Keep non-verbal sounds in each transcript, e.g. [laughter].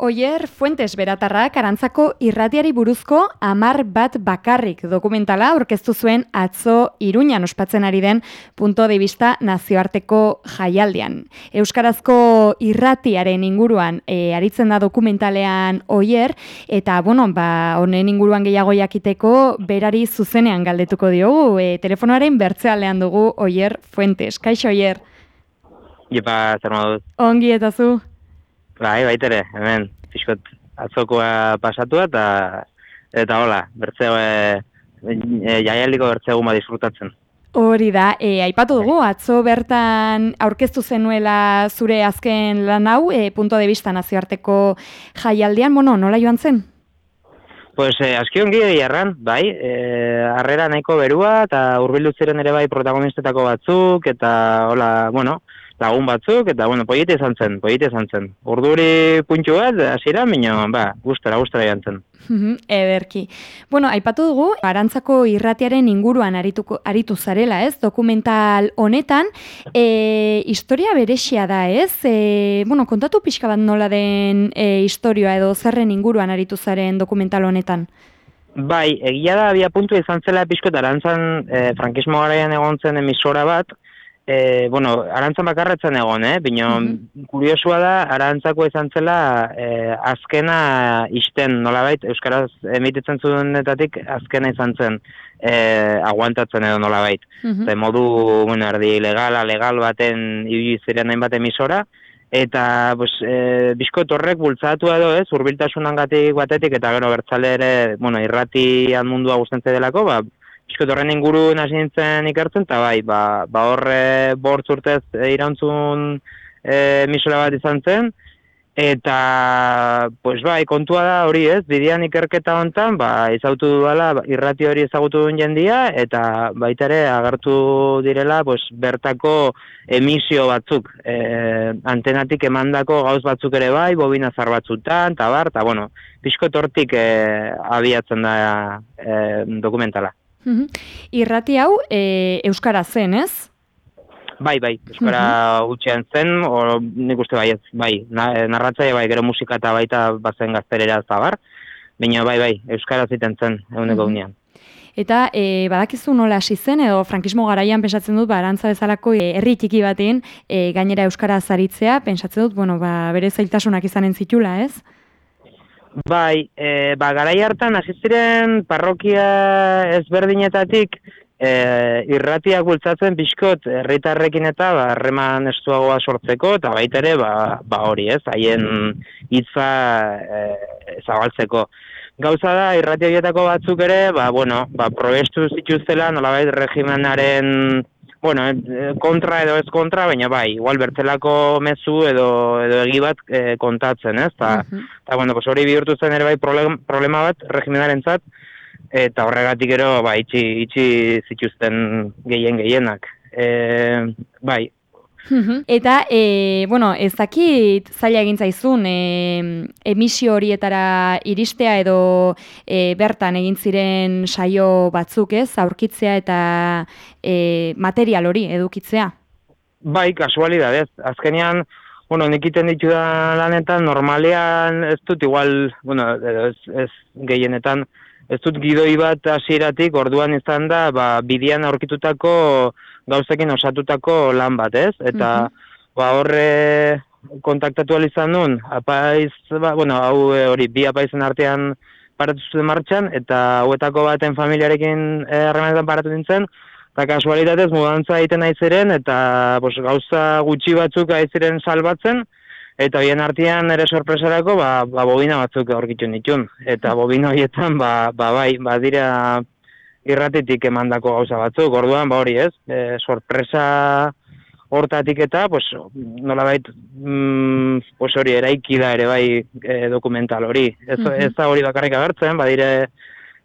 Oier Fuentes Beratarrak arantzako irratiari buruzko amar bat bakarrik dokumentala aurkeztu zuen atzo iruñan ospatzen ari den punto de vista nazioarteko jaialdian. Euskarazko irratiaren inguruan e, aritzen da dokumentalean Oier eta bueno, ba, honen inguruan gehiago jakiteko berari zuzenean galdetuko diogu. E, telefonoaren bertzealean dugu Oier Fuentes. Kaixo Oier? Ipa, zer? Ongi eta zu? Bai, baitere, hemen, fiskot atzokoa pasatua eta eta hola, bertzeo e, jaialdiko bertzeo guma disfrutatzen. Hori da, e, aipatu dugu, atzo bertan aurkeztu zenuela zure azken lan hau, e, punto de vista nazioarteko jaialdian, bueno, nola joan zen? Pues eh, aski ongi erran, bai, eh, arrera nahiko berua eta hurbildu ziren ere bai protagonistetako batzuk eta hola, bueno, lagun batzuk, eta, bueno, poiete izan zen, poiete izan zen. Urduri puntxu bat, hasiera minio, ba, gustara, gustara jantzen. Ederki. Bueno, aipatu dugu, arantzako irratiaren inguruan arituko, aritu zarela, ez? Dokumental honetan, e, historia beresia da, ez? E, bueno, kontatu pixka bat nola den e, historia edo zerren inguruan aritu zaren dokumental honetan? Bai, egia da, abia puntu izan zela pixko, arantzan e, frankismo garaian egon zen emisora bat, E, bueno, arantzan bakarretzen egon, eh? Bino, mm kuriosua da, arantzako izan zela e, azkena isten, nolabait, Euskaraz emititzen zuenetatik azkena izan zen e, aguantatzen edo nolabait. Mm -hmm. modu, bueno, erdi legala, legal baten ibili ziren hainbat emisora, eta pues, e, bizko torrek bultzatu edo ez, urbiltasunan gatik batetik, eta gero bertzale ere, bueno, irrati mundua guztentze delako, ba, Eskot horren inguru nasi nintzen ikertzen, eta bai, ba, ba horre bortz urtez e, irantzun e, misora bat izan zen, eta, pues bai, kontua da hori ez, bidean ikerketa hontan, ba, izautu duela irrati hori ezagutu duen jendia, eta baita ere agertu direla, pues, bertako emisio batzuk, e, antenatik emandako gauz batzuk ere bai, bobina zar batzutan, eta bar, eta bueno, pixko tortik e, abiatzen da e, dokumentala. Irrati hau e, euskara zen, ez? Bai, bai, euskara gutxean zen, o, nik uste bai, ez, bai, na, narratzaia bai, gero musika eta baita bazen gazterera zabar, baina bai, bai, euskara ziten zen, eguneko mm Eta e, badakizu nola hasi zen, edo frankismo garaian pensatzen dut, barantza bezalako e, herri txiki baten, e, gainera euskara zaritzea, pensatzen dut, bueno, ba, bere zailtasunak izanen zitula, ez? Bai, e, ba, garai hartan, asiziren parrokia ezberdinetatik e, irratiak bultzatzen pixkot herritarrekin eta ba, harreman estuagoa sortzeko, eta baita ere, ba, ba hori ez, haien hitza e, zabaltzeko. Gauza da, irratiagietako batzuk ere, ba, bueno, ba, probestu zituztela, nolabait regimenaren bueno, eh, kontra edo ez kontra, baina bai, igual bertzelako mezu edo edo egi bat e, kontatzen, ez? Ta, ta bueno, pues hori bihurtu zen ere bai problema bat regimenarentzat eta horregatik ero ba itxi itxi zituzten gehien gehienak. E, bai, Eta, e, bueno, ez dakit zaila egin zaizun e, emisio horietara iristea edo e, bertan egin ziren saio batzuk ez, aurkitzea eta e, material hori edukitzea? Bai, kasualidadez. Azkenean, bueno, nik iten ditu da lanetan, normalean ez dut igual, bueno, ez, ez gehienetan, ez dut gidoi bat hasieratik orduan izan da, ba, bidian aurkitutako gauzekin osatutako lan bat, ez? Eta, ba, horre kontaktatu izan nun, apaiz, ba, bueno, hau e, hori, bi apaizen artean paratu zuten martxan, eta hauetako baten familiarekin e, harremanetan paratu nintzen, eta kasualitatez mudantza egiten aiziren, eta bos, gauza gutxi batzuk aiziren salbatzen, Eta bien artean ere sorpresarako ba, ba bobina batzuk aurkitu nitun. Eta bobina horietan ba, ba bai, badira irratetik emandako gauza batzuk. Orduan ba hori ez, e, sorpresa hortatik eta, pues, nola bait, mm, pues hori eraiki da ere bai e, dokumental hori. Ez, ez da hori bakarrik agertzen, badire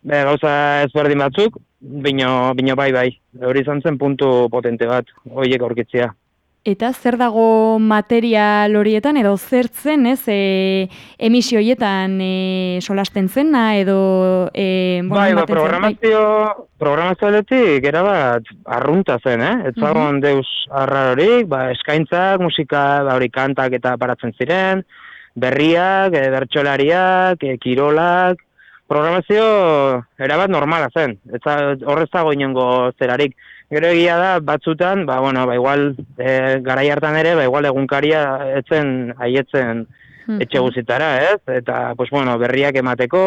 be, gauza ezberdin batzuk, bino, bino bai bai. Hori izan zen puntu potente bat, horiek aurkitzea. Eta zer dago material horietan edo zertzen, ez, e, emisio horietan e, solasten zena edo... E, bueno, bai, ba, programazio, bai. programazio eletik, era bat, arrunta zen, eh? Ez zagoen uh -huh. deus arrarorik, ba, eskaintzak, musika, ba, hori kantak eta paratzen ziren, berriak, e, bertxolariak, e, kirolak, programazio erabat normala zen. Eta horrez dago inongo zerarik. Gero egia da, batzutan, ba, bueno, ba, igual, e, garai hartan ere, ba, igual egunkaria etzen, haietzen etxe guzitara, ez? Eta, pues, bueno, berriak emateko,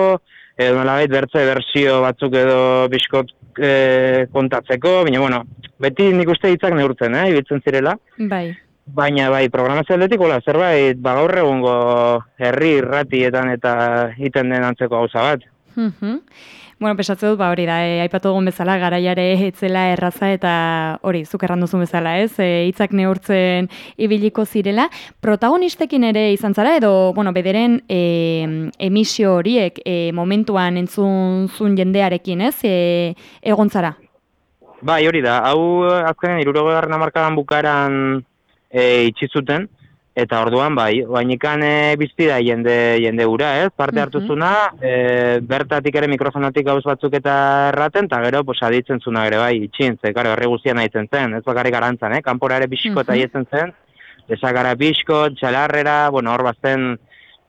edo nolabait bertze bersio batzuk edo biskot e, kontatzeko, baina, bueno, beti nik uste hitzak neurtzen, eh, ibiltzen zirela. Bai. Baina, bai, programazio aldetik, hola, zerbait, ba, gaur egungo herri irratietan eta iten den antzeko gauza bat. Mhm. Bueno, pesatze dut, ba, hori da, e, aipatu dugun bezala, garaiare etzela erraza eta hori, zuk erranduzun bezala, ez? E, itzak neurtzen ibiliko zirela. Protagonistekin ere izan zara, edo, bueno, bederen e, emisio horiek e, momentuan entzun zun jendearekin, ez? E, egon zara? Bai, hori da, hau azkenen irurogegarren amarkadan bukaran e, itxizuten, Eta orduan bai, bainikan e, bizti da jende jende ura, ez? Parte hartu mhm. zuna, e, bertatik ere mikrofonatik gauz batzuk eta erraten, eta gero, pues, aditzen zuna ere bai, itxin, ze, karo, herri guztian aitzen zen, ez bakarrik garantzan, eh? Kanpora ere bisiko eta mm zen, ezagara bisko, txalarrera, bueno, hor bazten,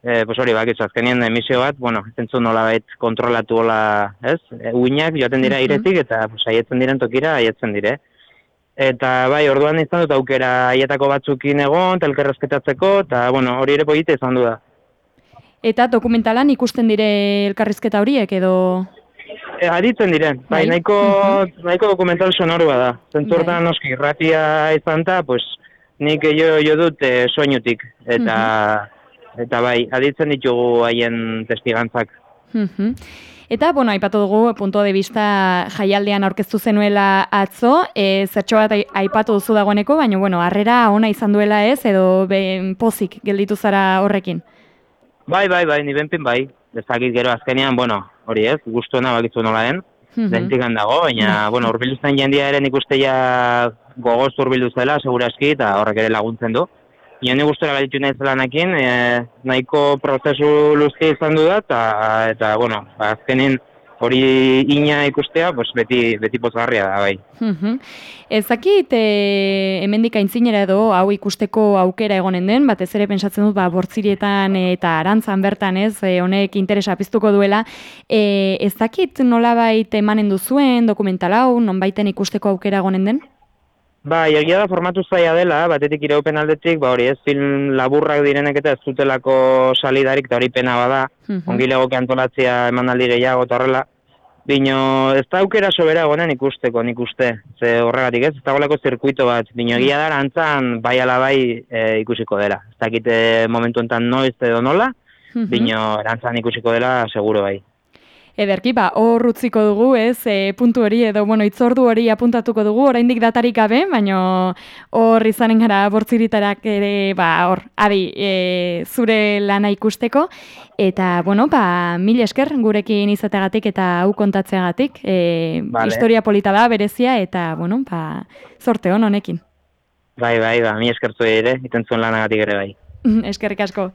e, pues hori bak, azkenien emisio bat, bueno, zentzun nola bait kontrolatu hola, ez? E, uinak joaten dira mm iretik, eta, pues, aietzen diren tokira, aietzen dire. Eta bai, orduan izan dut aukera aietako batzukin egon, elkarrezketatzeko, eta bueno, hori ere poite izan du da. Eta dokumentalan ikusten dire elkarrizketa horiek edo? E, aditzen diren, bai, bai. nahiko, uh nahiko dokumental sonorua da. Zentzortan bai. noski, ratia izan ta, pues, nik jo, jo dut e, soinutik. Eta, eta bai, aditzen ditugu haien testigantzak. Uh Eta, bueno, aipatu dugu, punto de vista jaialdean aurkeztu zenuela atzo, e, zertxo bat aipatu duzu dagoeneko, baina, bueno, harrera ona izan duela ez, edo ben pozik gelditu zara horrekin? Bai, bai, bai, ni benpin bai. Ezakit gero azkenean, bueno, hori ez, guztuena bakizu nola den, mm -hmm. dago, baina, bai. bueno, urbildu zen jendia ere nik uste ja gogoz urbildu zela, seguraski, eta horrek ere laguntzen du. Ione gustora galitu nahi zelanakin, e, nahiko prozesu luzti izan du da, eta, eta bueno, azkenin hori ina ikustea, pues beti, beti pozgarria da, bai. Ezakit, e, hemendik aintzinera edo hau ikusteko aukera egonen den, batez ere pensatzen dut, ba, bortzirietan eta arantzan bertan ez, e, honek interesa piztuko duela, e, ezakit nola baita emanen duzuen dokumental hau, non baiten ikusteko aukera egonen den? Ba, egia da formatu zaila dela, batetik ireupen aldetik, ba hori ez, film laburrak direnek eta ez zutelako salidarik, eta hori pena bada, mm -hmm. ongi legoke antolatzea eman aldi gehiago eta horrela. Bino, ez da aukera sobera gonen ikusteko, nik uste, ze horregatik ez, ez da goleko zirkuito bat, bino egia da, antzan bai ala bai e, ikusiko dela. Ez dakite momentu enten noiz edo nola, mm -hmm. bino erantzan ikusiko dela, seguro bai. Ederki, ba, hor utziko dugu, ez, e, puntu hori edo, bueno, itzordu hori apuntatuko dugu, oraindik datarik gabe, baina hor izanen gara bortziritarak ere, ba, hor, adi, e, zure lana ikusteko, eta, bueno, ba, mil esker gurekin izategatik eta hau kontatzeagatik, e, historia polita da, berezia, eta, bueno, ba, zorte hon honekin. Bai, bai, ba, mi eskertu ere, iten zuen lanagatik ere bai. [laughs] Eskerrik asko.